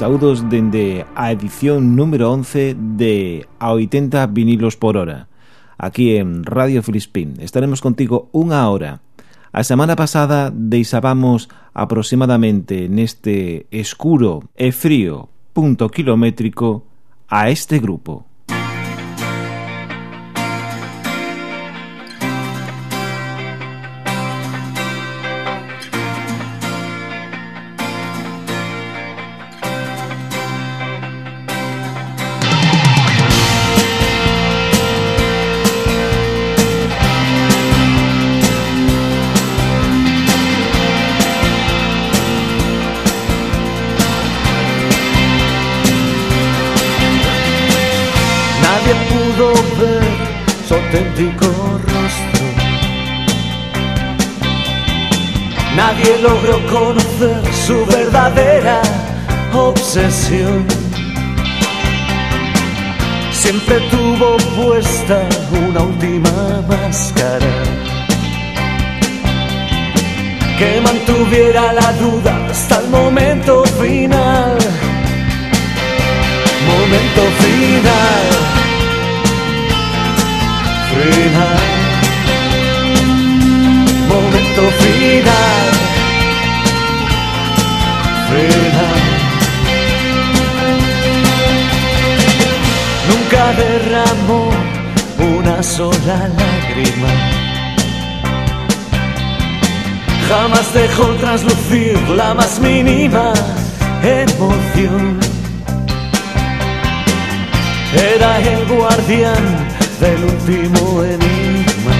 Saúdos dende a edición número 11 de A 80 vinilos por hora Aquí en Radio Filispín. Estaremos contigo unha hora. A semana pasada deixábamos aproximadamente neste escuro e frío punto kilométrico a este grupo. Auténtico rostro. Nadie logró conocer su verdadera obsesión. Siempre tuvo puesta una última máscara que mantuviera la duda hasta el momento final. Momento final final, momento final, final. Nunca derramó una sola lágrima. Jamás dejó traslucir la más mínima emoción. Era el guardián del último enigma.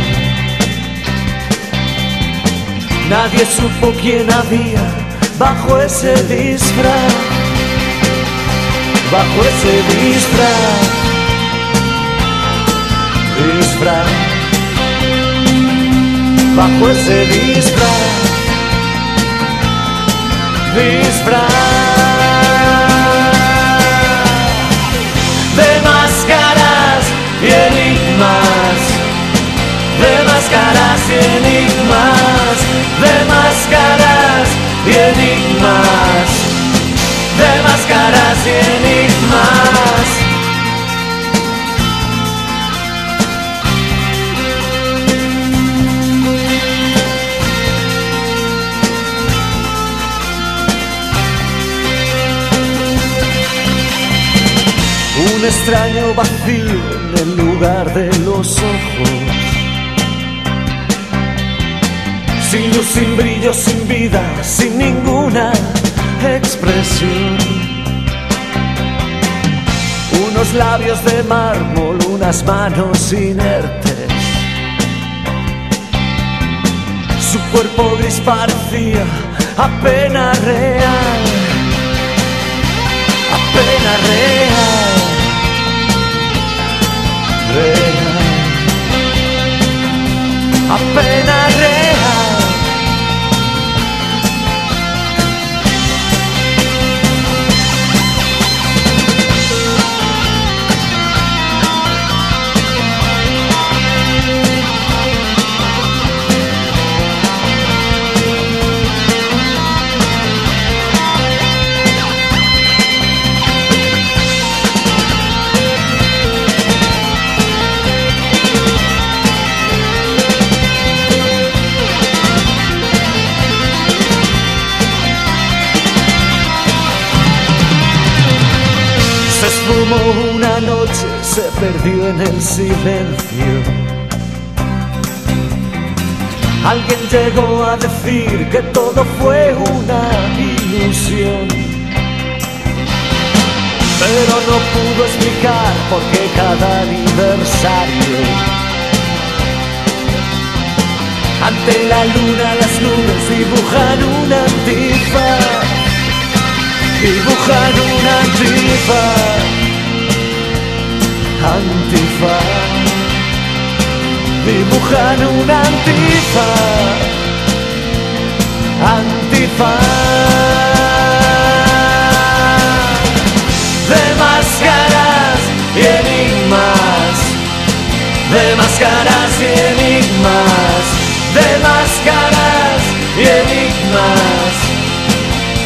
Nadie supo quién había bajo ese disfraz, bajo ese disfraz, disfraz, bajo ese disfraz, disfraz. De máscaras y enigmas, de máscaras y enigmas, de máscaras y enigmas. Un extraño vacío en el lugar de los ojos Sin luz, sin brillo, sin vida, sin ninguna expresión. Unos labios de mármol, unas manos inertes. Su cuerpo gris parecía apenas real, apenas real, como una noche se perdió en el silencio. Alguien llegó a decir que todo fue una ilusión. Pero no pudo explicar por qué cada aniversario. Ante la luna las nubes dibujan una antifa. Dibujan una antifa antifaz dibujan una antifaz antifaz de máscaras y enigmas. De máscaras y enigmas. De máscaras y enigmas.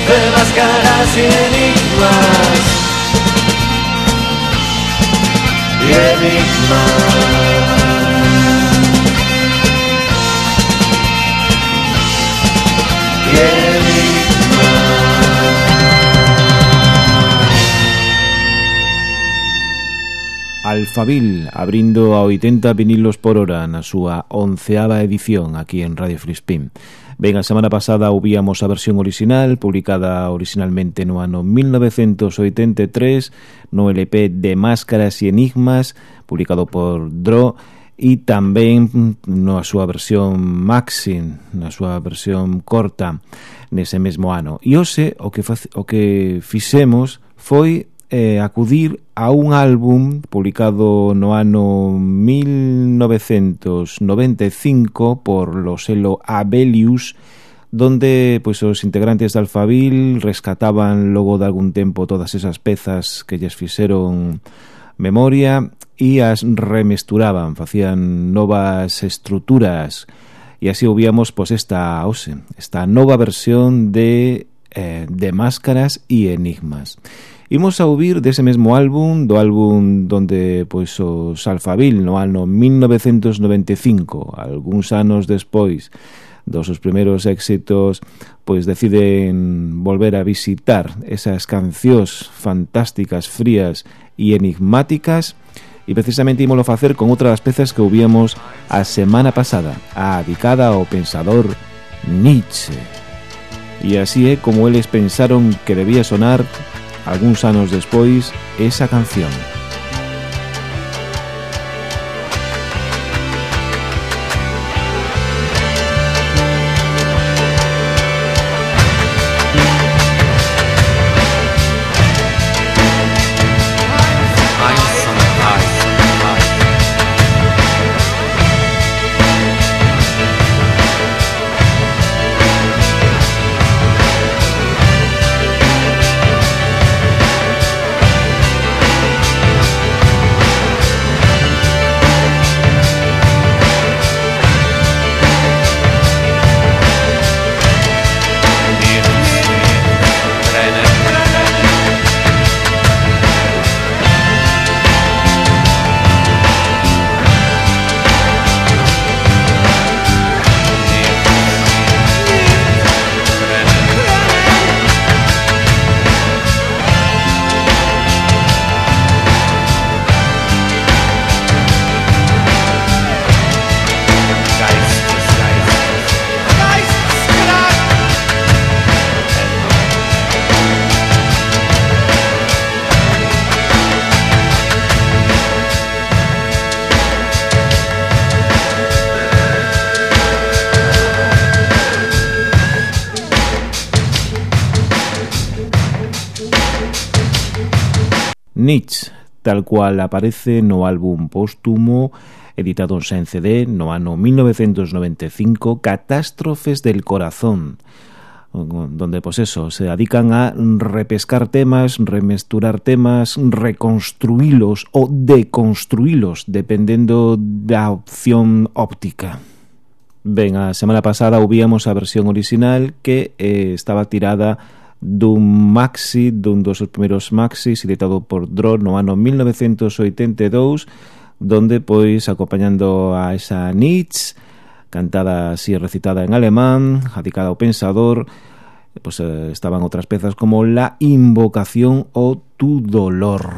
De máscaras y enigmas. Alfabil abrindo a 80 vinilos por hora na súa onceava edición aquí en Radio Frispín. Ben, a semana pasada ouvíamos a versión original, publicada originalmente no ano 1983, no LP de Máscaras e Enigmas, publicado por Dro, e tamén mm, na súa versión maxim, na súa versión corta, nese mesmo ano. E hoxe o que, o que fixemos foi eh, acudir a un álbum publicado no ano 1995 por lo selo Abelius donde pois pues, os integrantes de Alfabil rescataban logo de algún tempo todas esas pezas que lles fixeron memoria e as remesturaban, facían novas estruturas e así ouvíamos pois pues, esta OSE, esta nova versión de, eh, de Máscaras e Enigmas. Imos a ouvir dese mesmo álbum, do álbum donde pois os Alfabil no ano 1995, algúns anos despois dos seus primeiros éxitos, pois deciden volver a visitar esas cancións fantásticas, frías e enigmáticas e precisamente ímolo facer con outra das pezas que ouvíamos a semana pasada, a adicada ao pensador Nietzsche. E así é como eles pensaron que debía sonar algúns anos despois, esa canción. tal cual aparece no álbum póstumo editado en CD no ano 1995 Catástrofes del Corazón donde pues eso, se dedican a repescar temas, remesturar temas, reconstruílos o deconstruílos dependendo da opción óptica. Ben, a semana pasada ouvíamos a versión original que eh, estaba tirada dun maxi, dun dos primeiros maxis editado por Drone no ano 1982 donde pois acompañando a esa Nietzsche cantada así recitada en alemán adicada ao pensador pois eh, estaban outras pezas como La invocación o Tu dolor.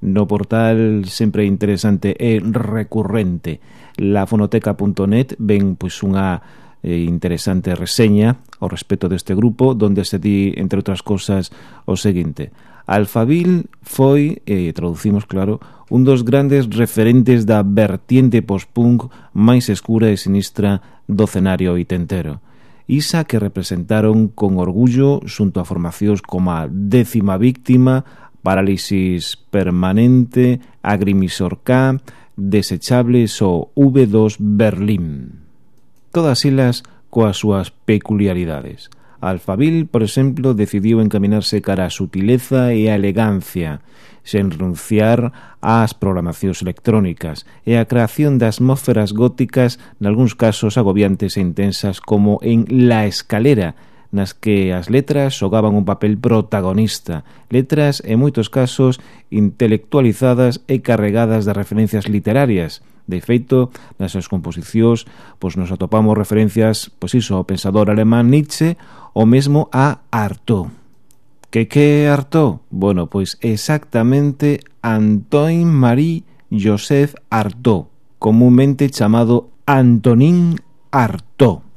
No portal sempre interesante e recurrente lafonoteca.net ven pois unha eh, interesante reseña ao respecto deste grupo, donde se di, entre outras cousas, o seguinte. Alfabil foi, e eh, traducimos claro, un dos grandes referentes da vertiente post-punk máis escura e sinistra do cenario itentero. Isa que representaron con orgullo xunto a formacións como a décima víctima, parálisis permanente, agrimisor K, desechables ou V2 Berlín todas elas coas súas peculiaridades. Alfabil, por exemplo, decidiu encaminarse cara a sutileza e a elegancia, sen renunciar ás programacións electrónicas e a creación de atmósferas góticas, nalgúns casos agobiantes e intensas como en La Escalera, nas que as letras xogaban un papel protagonista, letras en moitos casos intelectualizadas e carregadas de referencias literarias, De feito, nas súas composicións pois nos atopamos referencias pois iso, ao pensador alemán Nietzsche ou mesmo a Artaud. Que que é Artaud? Bueno, pois exactamente Antoine Marie Joseph Artaud, comúnmente chamado Antonin Artaud.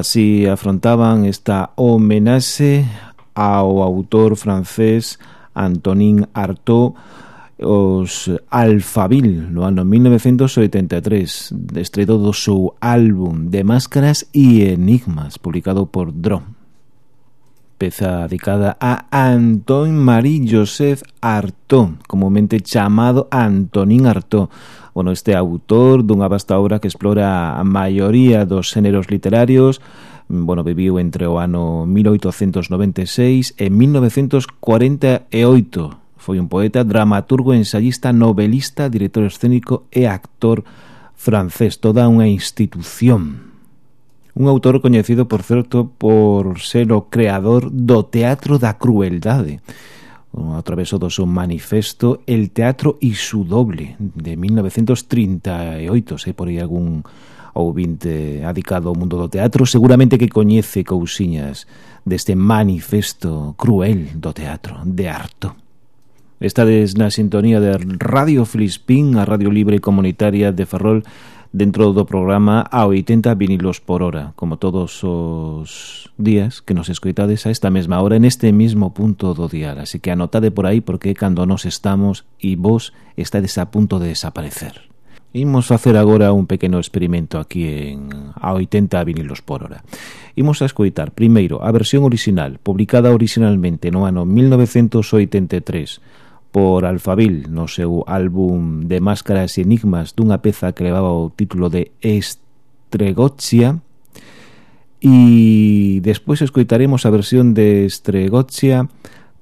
Así afrontaban esta homenaxe ao autor francés Antonin Artaud os Alfabil no ano 1983 estreito do seu álbum de Máscaras e Enigmas publicado por Drone peza dedicada a Antón Marí Joseph Artó, comúnmente chamado Antonín Artó. Bueno, este autor dunha vasta obra que explora a maioría dos xéneros literarios, mm, bueno, viviu entre o ano 1896 e 1948. Foi un poeta, dramaturgo, ensayista, novelista, director escénico e actor francés, toda unha institución un autor coñecido, por certo, por ser o creador do Teatro da Crueldade a través do seu manifesto El Teatro e su doble de 1938 se por aí algún ouvinte adicado ao mundo do teatro seguramente que coñece cousiñas deste manifesto cruel do teatro de harto Estades na sintonía de Radio Filispín, a radio libre comunitaria de Ferrol dentro do programa a 80 vinilos por hora, como todos os días que nos escoitades a esta mesma hora en este mismo punto do dial. Así que anotade por aí porque cando nos estamos e vos estades a punto de desaparecer. Imos facer agora un pequeno experimento aquí en a 80 vinilos por hora. Imos a escoitar primeiro a versión original, publicada originalmente no ano 1983, por Alfabil no seu álbum de Máscaras e Enigmas dunha peza que levaba o título de Estregotzia e despois escoitaremos a versión de Estregotzia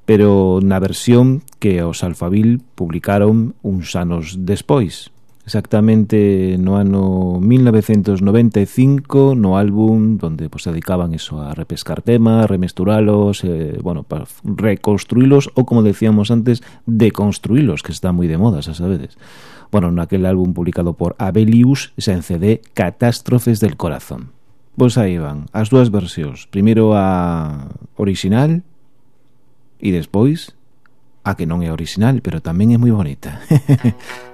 pero na versión que os Alfabil publicaron uns anos despois exactamente no ano 1995 no álbum donde pues dedicaban eso a repescar temas, remesturalos, eh, bueno, para reconstruílos ou como decíamos antes, deconstruílos, que está moi de moda, xa sabedes. Bueno, naquele álbum publicado por Abelius, xa en CD Catástrofes del Corazón. Pois pues aí van as dúas versións, primeiro a original e despois a que non é original, pero tamén é moi bonita.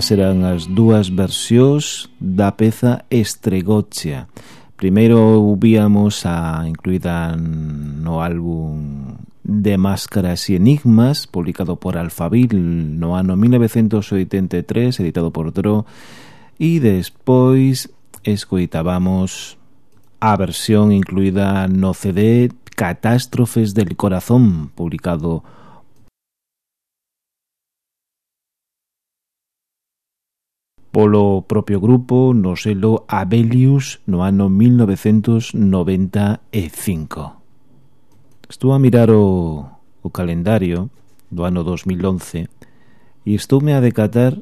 Estas eran as dúas versións da peza Estregocha. Primeiro víamos a incluída no álbum de Máscaras e Enigmas, publicado por Alfabil no ano 1983, editado por Dro, e despois escoitábamos a versión incluída no CD Catástrofes del Corazón, publicado por polo propio grupo no selo Abelius no ano 1995. Estou a mirar o, o calendario do ano 2011 e estoume a decatar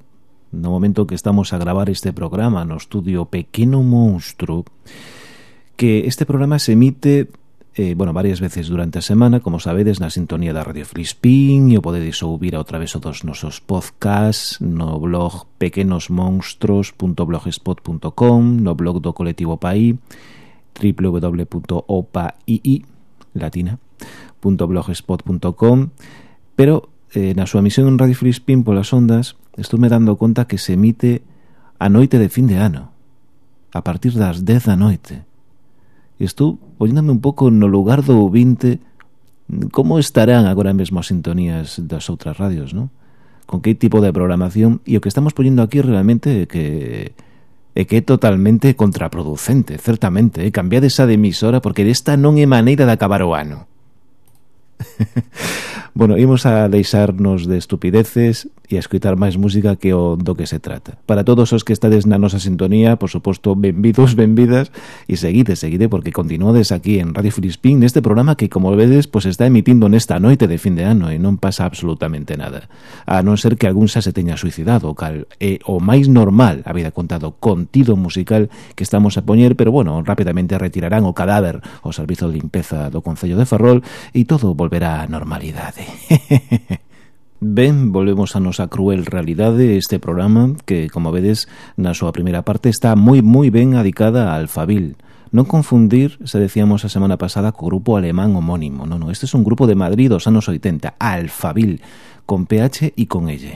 no momento que estamos a gravar este programa no estudio Pequeno Monstro que este programa se emite eh, bueno, varias veces durante a semana, como sabedes, na sintonía da Radio Flispín e o podedes ouvir a través dos nosos podcasts no blog pequenosmonstros.blogspot.com no blog do colectivo PAI www.opaii latina.blogspot.com pero eh, na súa emisión en Radio Flispín polas ondas estume dando conta que se emite a noite de fin de ano a partir das 10 da noite. Estou poñéndome un pouco no lugar do ouvinte como estarán agora mesmo as sintonías das outras radios, non? Con que tipo de programación e o que estamos poñendo aquí realmente é que é que é totalmente contraproducente, certamente, eh? é cambiar esa de emisora porque esta non é maneira de acabar o ano. bueno, imos a deixarnos de estupideces e a escoitar máis música que o do que se trata. Para todos os que estades na nosa sintonía, por suposto, benvidos, benvidas, e seguide, seguide, porque continuades aquí en Radio Filispín neste programa que, como vedes, pues está emitindo nesta noite de fin de ano e non pasa absolutamente nada. A non ser que algún xa se teña suicidado, cal é o máis normal, habida contado, contido musical que estamos a poñer, pero bueno, rapidamente retirarán o cadáver o servizo de limpeza do Concello de Ferrol e todo volverá á normalidade. Ben, volvemos a nosa cruel realidade este programa que, como vedes, na súa primeira parte está moi moi ben adicada a Alfabil. Non confundir, se decíamos a semana pasada, co grupo alemán homónimo. Non, non, este é un grupo de Madrid dos anos 80, Alfabil, con PH e con L.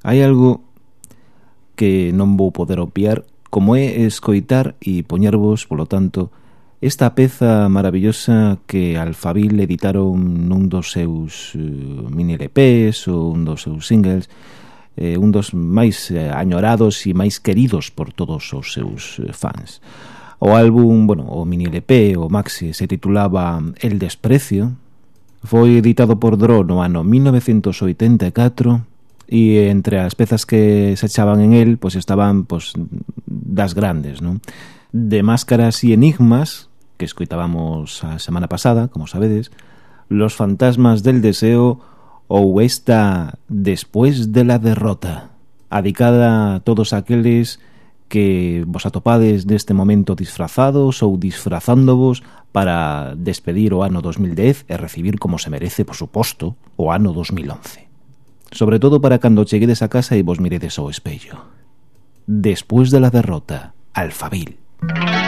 Hai algo que non vou poder opiar, como é escoitar e poñervos, polo tanto, Esta peza maravillosa que Alfabil editaron nun dos seus uh, mini LPs ou un dos seus singles eh, un dos máis eh, añorados e máis queridos por todos os seus eh, fans. O álbum, bueno, o mini LP, o maxi, se titulaba El Desprecio, foi editado por Dro no ano 1984 e entre as pezas que se echaban en el, pois estaban pois, das grandes, non? De Máscaras e Enigmas, que escoitábamos a semana pasada, como sabedes, Los fantasmas del deseo ou esta Después de la derrota, adicada a todos aqueles que vos atopades neste momento disfrazados ou disfrazándovos para despedir o ano 2010 e recibir como se merece, por suposto, o ano 2011. Sobre todo para cando cheguedes a casa e vos miredes ao espello. Después de la derrota, Alfabil. Alfabil.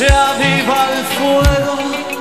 Se aviva el fuego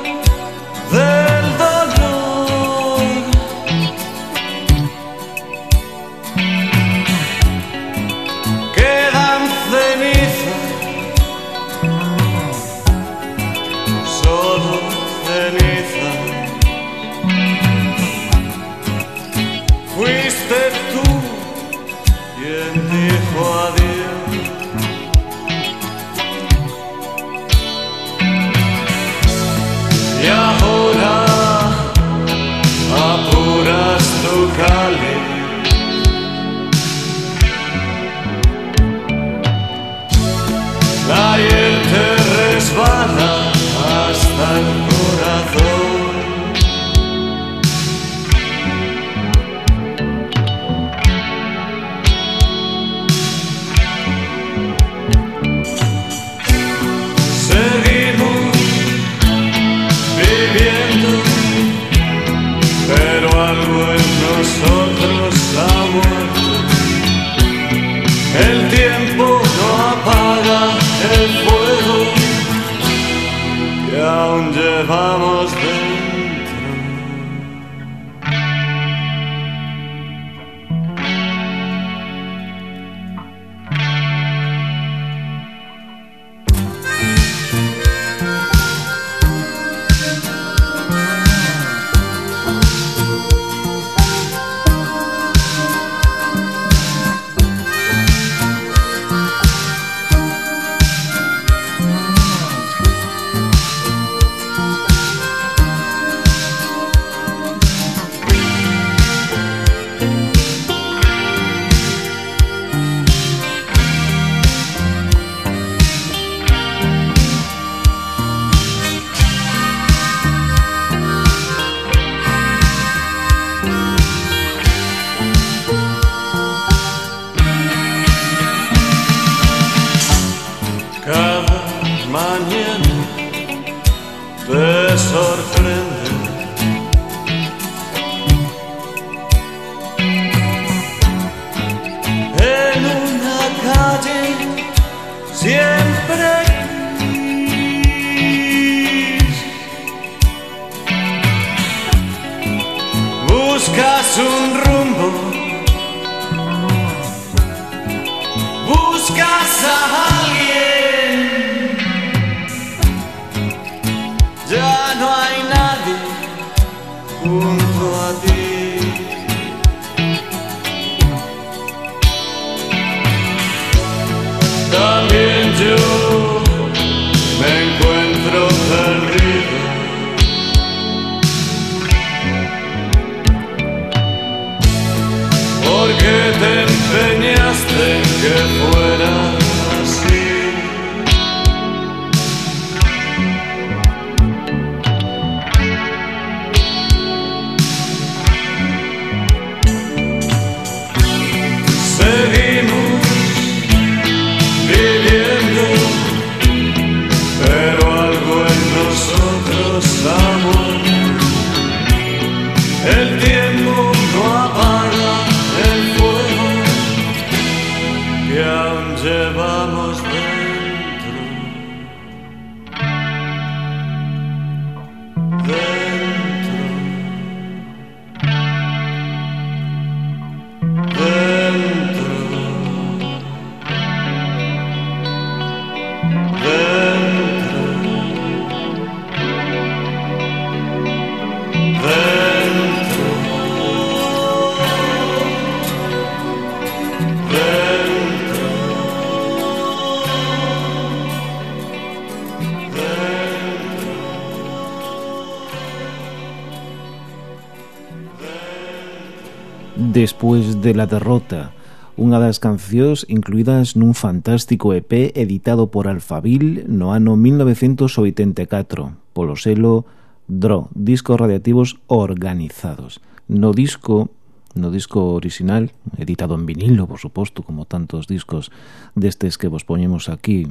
Despois de la derrota, unha das cancións incluídas nun fantástico EP editado por Alfabil no ano 1984 polo selo DRO, Discos Radiativos Organizados. No disco no disco original, editado en vinilo, por suposto, como tantos discos destes que vos poñemos aquí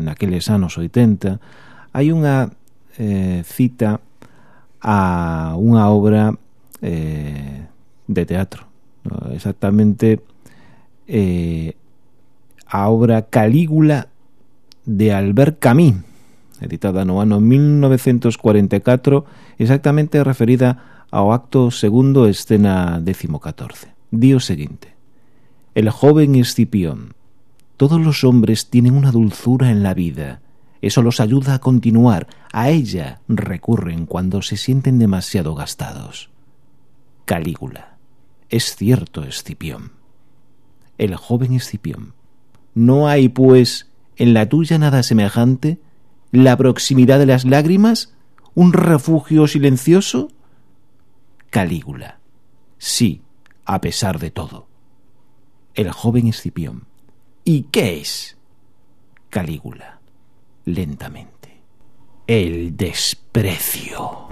naqueles anos 80, hai unha eh, cita a unha obra eh, de teatro. Exactamente eh, a obra Calígula de Albert Camus, editada no ano 1944, exactamente referida ao acto segundo escena décimo 14. Dí o seguinte. El joven Escipión. Todos los hombres tienen una dulzura en la vida. Eso los ayuda a continuar. A ella recurren cuando se sienten demasiado gastados. Calígula. Es cierto, Escipión. El joven Escipión. ¿No hay, pues, en la tuya nada semejante? ¿La proximidad de las lágrimas? ¿Un refugio silencioso? Calígula. Sí, a pesar de todo. El joven Escipión. ¿Y qué es? Calígula. Lentamente. El desprecio.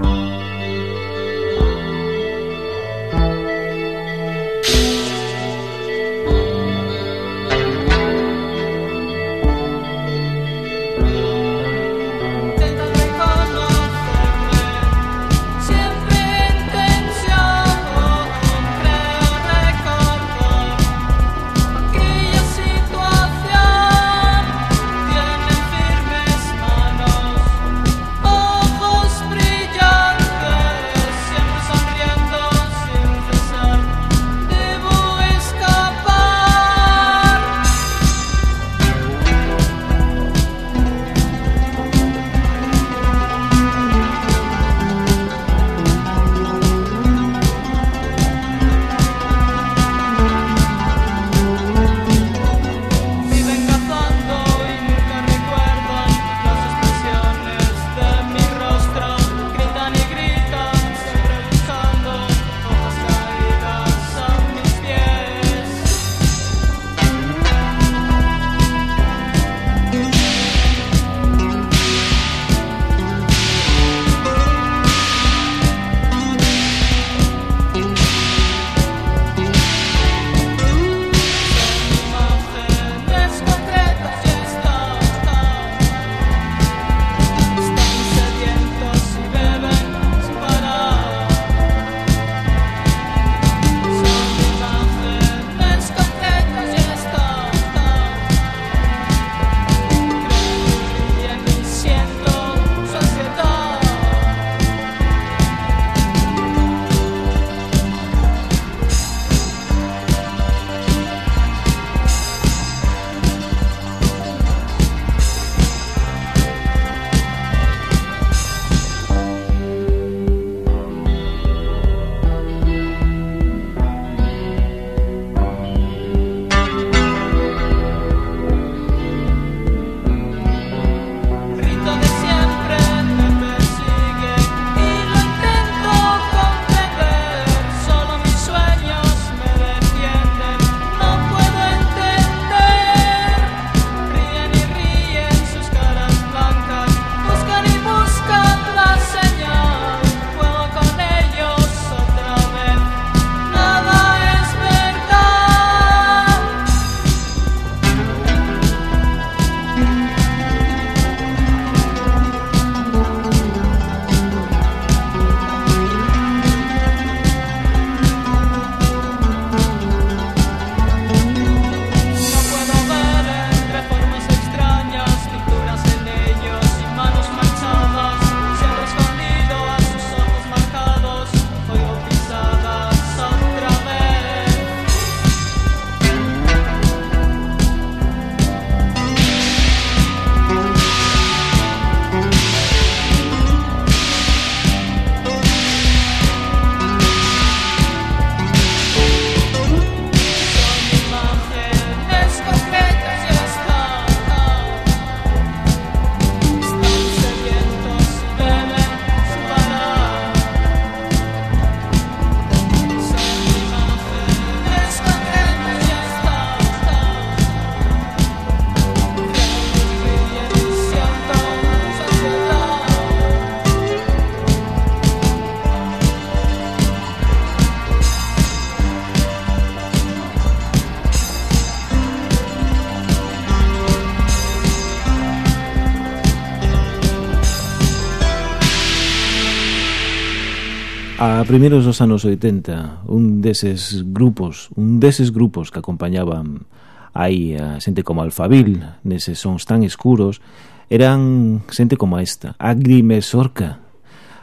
a primeiros dos anos 80, un deses grupos, un deses grupos que acompañaban aí a xente como Alfabil, neses sons tan escuros, eran xente como esta, Agrimesorca.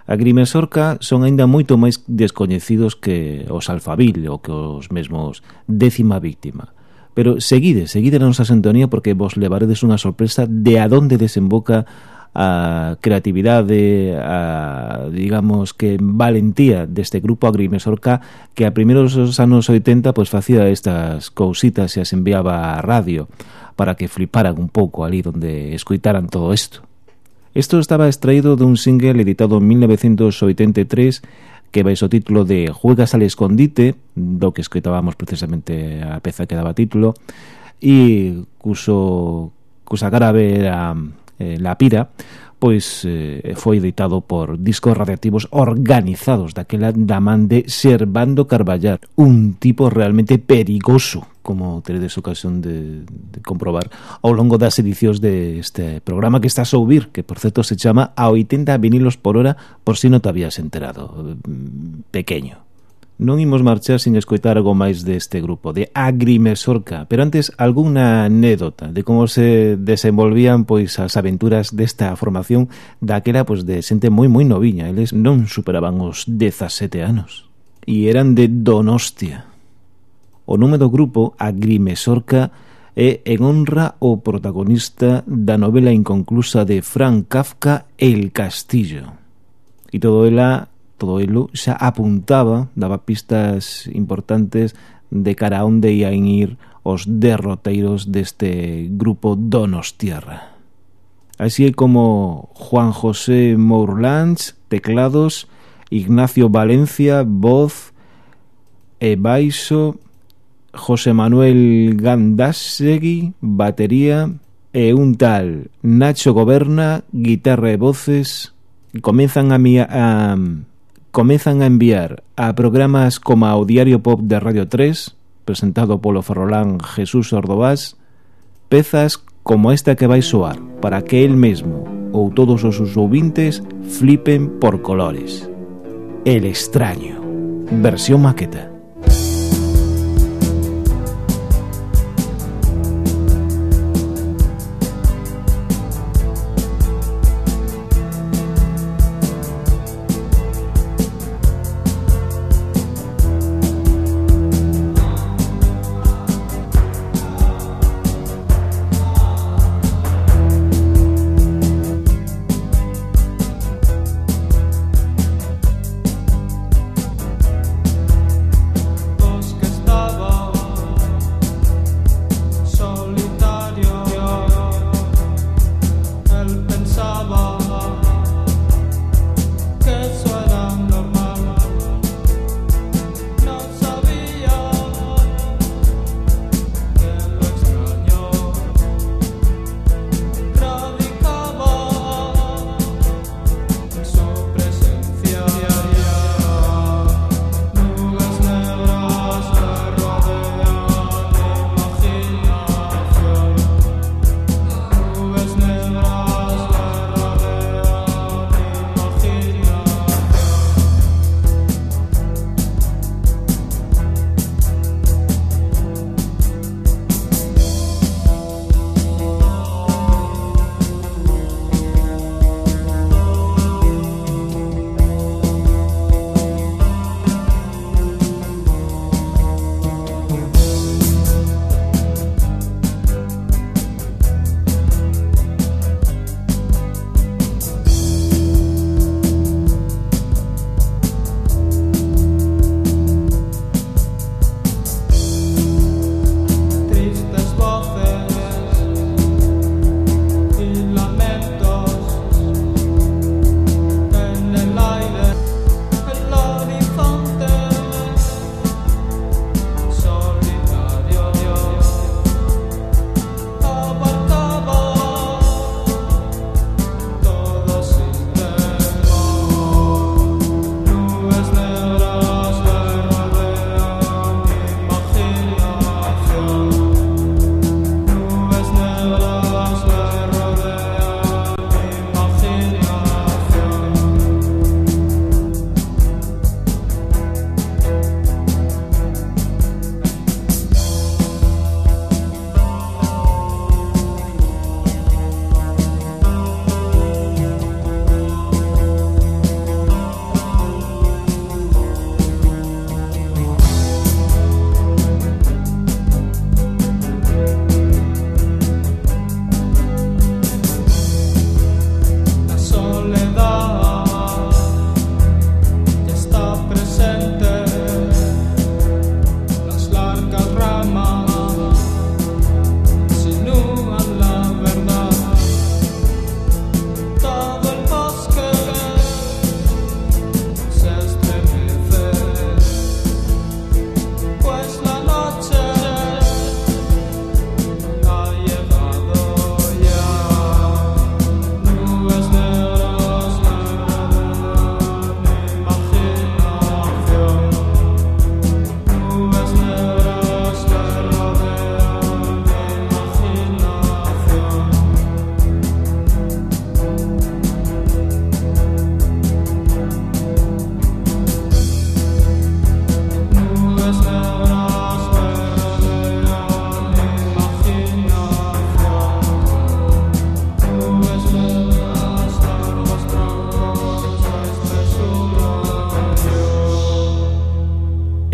Agrimesorca son aínda moito máis descoñecidos que os Alfabil ou que os mesmos décima víctima. Pero seguide, seguide a nosa sintonía porque vos levaredes unha sorpresa de adonde desemboca a creatividade, a, digamos que valentía deste grupo agrimesorca que a primeiros dos anos 80 pois facía estas cousitas e as enviaba a radio para que fliparan un pouco ali onde escoitaran todo isto. Isto estaba extraído dun single editado en 1983 que vais o título de Juegas al escondite, do que escoitábamos precisamente a peza que daba título, e cuso, cusa cara ver a eh, La Pira, pois eh, foi editado por discos radiactivos organizados daquela da man de Servando Carballar, un tipo realmente perigoso, como teredes ocasión de, de comprobar ao longo das edicións deste de programa que estás a ouvir, que por certo se chama A 80 vinilos por hora, por si non te habías enterado. Mm, pequeño. Non imos marchar sin escoitar algo máis deste grupo, de Agrimesorca, pero antes algunha anécdota de como se desenvolvían pois as aventuras desta formación daquela pois de xente moi moi noviña, eles non superaban os 17 anos e eran de Donostia. O nome do grupo Agrimesorca é en honra ao protagonista da novela inconclusa de Frank Kafka El Castillo. E todo ela todo ilo xa apuntaba, daba pistas importantes de cara a onde ian ir os derroteiros deste grupo Donostierra. Así é como Juan José Mourlans, teclados, Ignacio Valencia, voz e baixo, José Manuel Gandasegui, batería, e un tal Nacho Goberna, guitarra e voces, comenzan a, mia, a comezan a enviar a programas como o Diario Pop de Radio 3, presentado polo ferrolán Jesús Ordovás, pezas como esta que vai soar, para que el mesmo ou todos os seus ouvintes flipen por colores. El extraño, versión maqueta.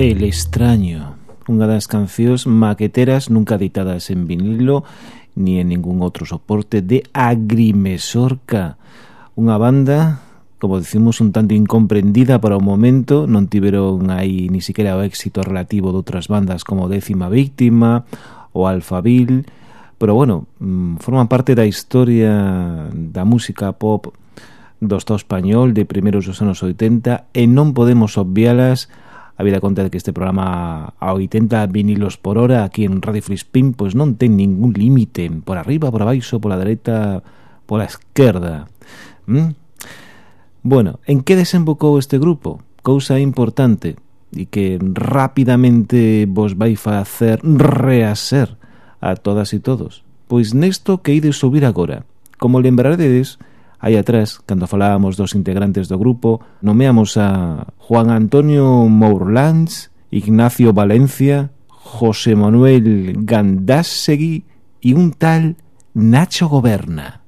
El extraño, unha das cancións maqueteras nunca editadas en vinilo ni en ningún outro soporte de Agrimesorca, unha banda como decimos, un tanto incomprendida para o momento, non tiveron aí ni siquiera o éxito relativo de outras bandas como Décima Víctima ou Alfabil pero bueno, mm, forman parte da historia da música pop do Estado español de primeiros dos anos 80 e non podemos obvialas a vida conta de que este programa a 80 vinilos por hora aquí en Radio Frispín pois non ten ningún límite por arriba, por abaixo, pola dereita, pola esquerda. ¿Mm? Bueno, en que desembocou este grupo? Cousa importante e que rapidamente vos vai facer reaser a todas e todos. Pois nesto que ides subir agora. Como lembraredes, Aí atrás, cando falábamos dos integrantes do grupo, nomeamos a Juan Antonio Mourlans, Ignacio Valencia, José Manuel Gandásegui e un tal Nacho Goberna.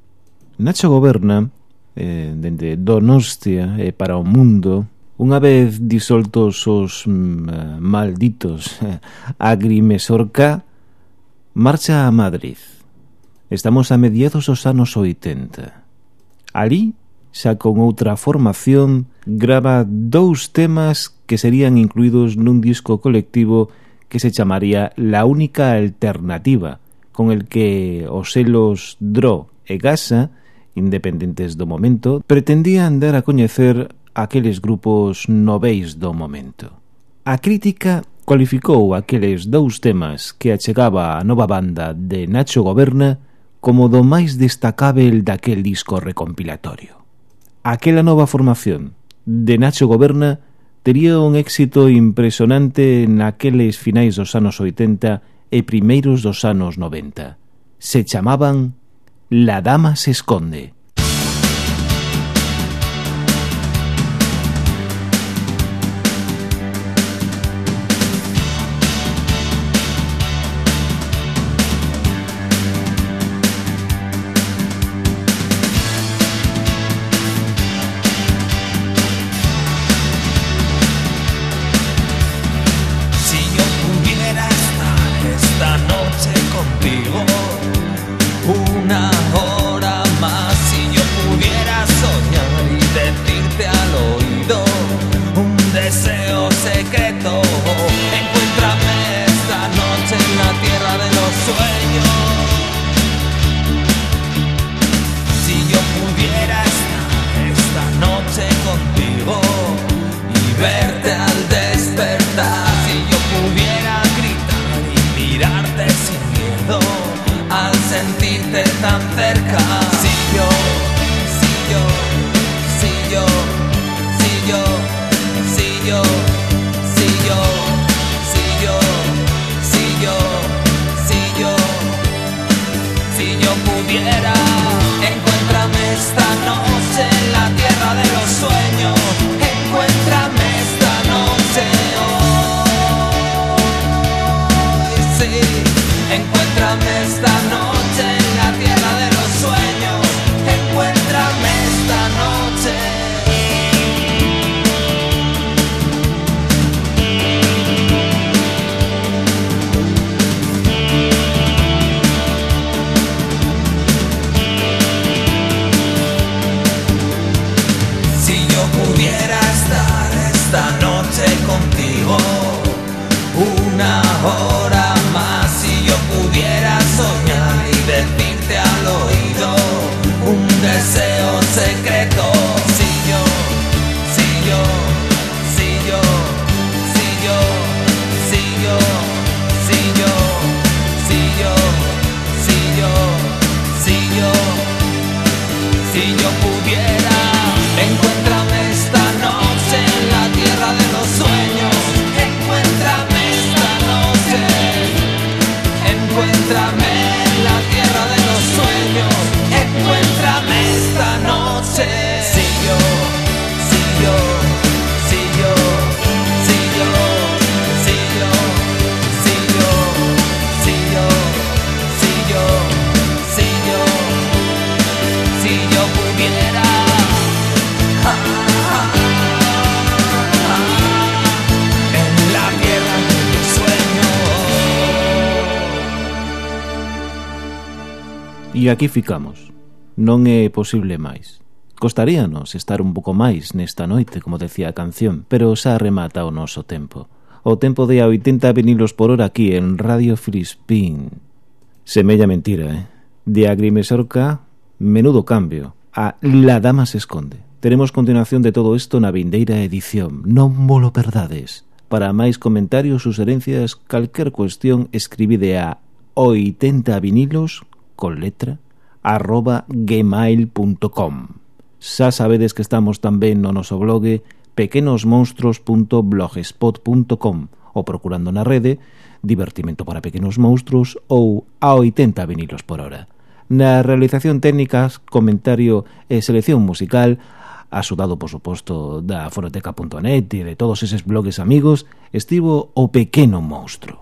Nacho Goberna, eh, dende Donostia e eh, para o mundo, unha vez disoltos os mm, eh, malditos agrimesorca, marcha a Madrid. Estamos a mediados dos anos 80. Alí, xa con outra formación, grava dous temas que serían incluídos nun disco colectivo que se chamaría La Única Alternativa, con el que os selos Dro e Gasa, independentes do momento, pretendían dar a coñecer aqueles grupos noveis do momento. A crítica cualificou aqueles dous temas que achegaba a nova banda de Nacho Goberna como do máis destacável daquel disco recompilatorio. Aquela nova formación de Nacho Goberna tería un éxito impresionante naqueles finais dos anos 80 e primeiros dos anos 90. Se chamaban La Dama se esconde. yo pudiera. Encuéntrame esta noche en la tierra de los sueños. E aquí ficamos. Non é posible máis. Costaríanos estar un pouco máis nesta noite, como decía a canción, pero xa remata o noso tempo. O tempo de a 80 vinilos por hora aquí en Radio Frispín. Semella mentira, eh? De Agrimesorca, menudo cambio. A La Dama se esconde. Teremos continuación de todo isto na vindeira edición. Non molo perdades. Para máis comentarios, sugerencias, calquer cuestión, escribide a 80 vinilos con letra, arroba gmail.com. Xa sabedes que estamos tamén no noso blog pequenosmonstros.blogspot.com ou procurando na rede Divertimento para Pequenos Monstros ou a 80 vinilos por hora. Na realización técnicas, comentario e selección musical, asudado, por suposto, da foroteca.net e de todos eses blogs amigos, estivo o pequeno monstro.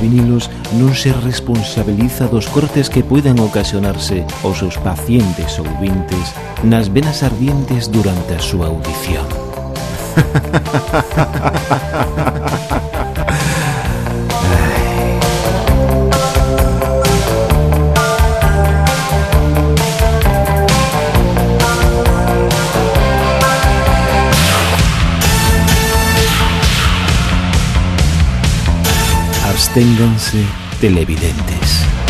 vinilos non se responsabiliza dos cortes que poidan ocasionarse aos seus pacientes ou vintes nas venas ardientes durante a súa audición. manténganse televidentes.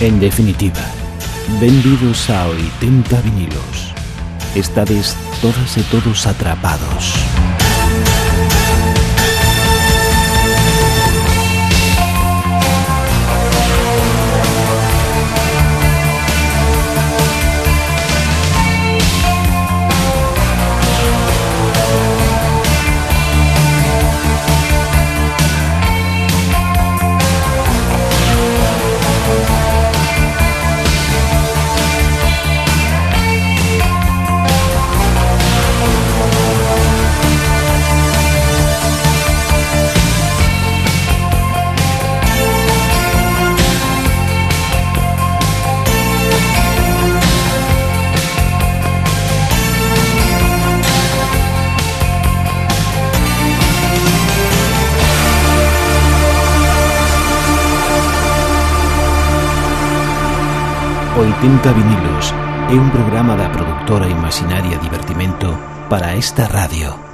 En definitiva, benvidos a 80 vinilos. Estades todas e todos atrapados. 70 vinilos é un programa da productora Imaginaria Divertimento para esta radio.